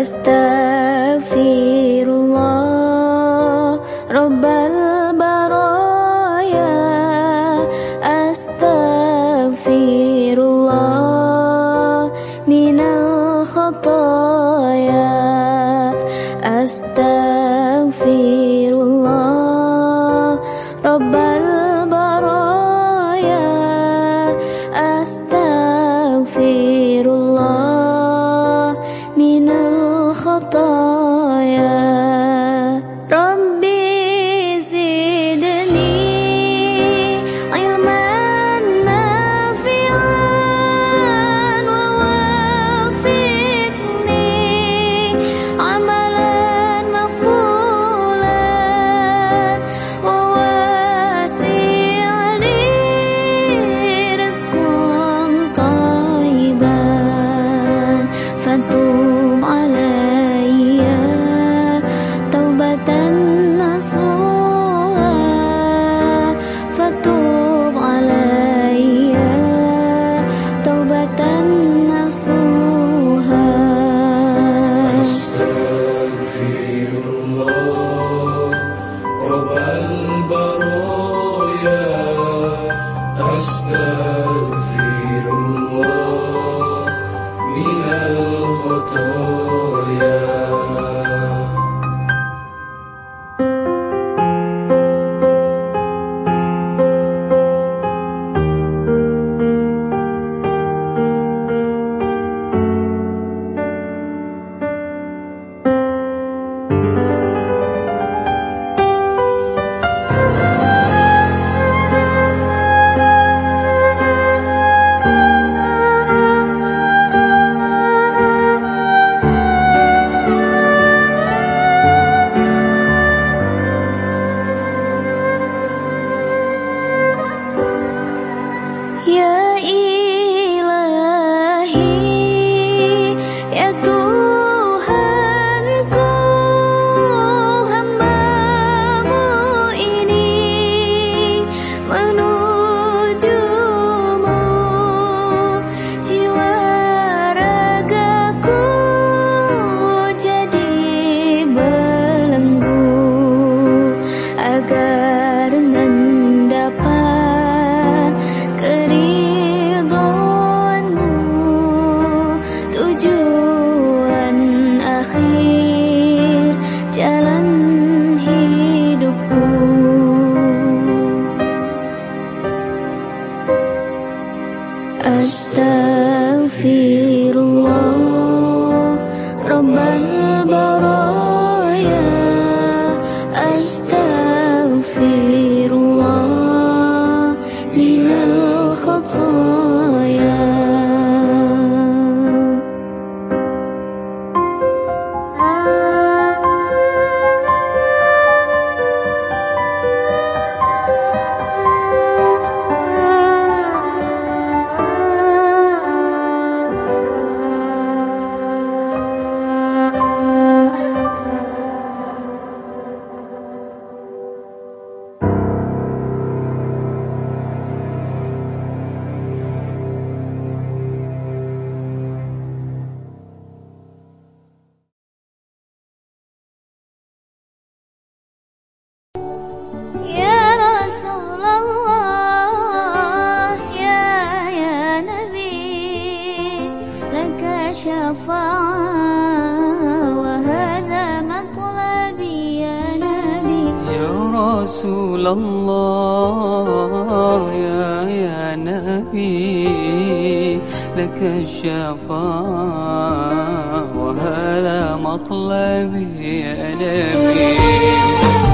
أستغفر الله. رب البرايا أستغفر الله. من الخطايا أستغفر الله. رب البرايا استغفر Yeah. أستغفر الله رب رسول الله يا يا نبي لك الشفاء وهذا مطلبي يا نبي.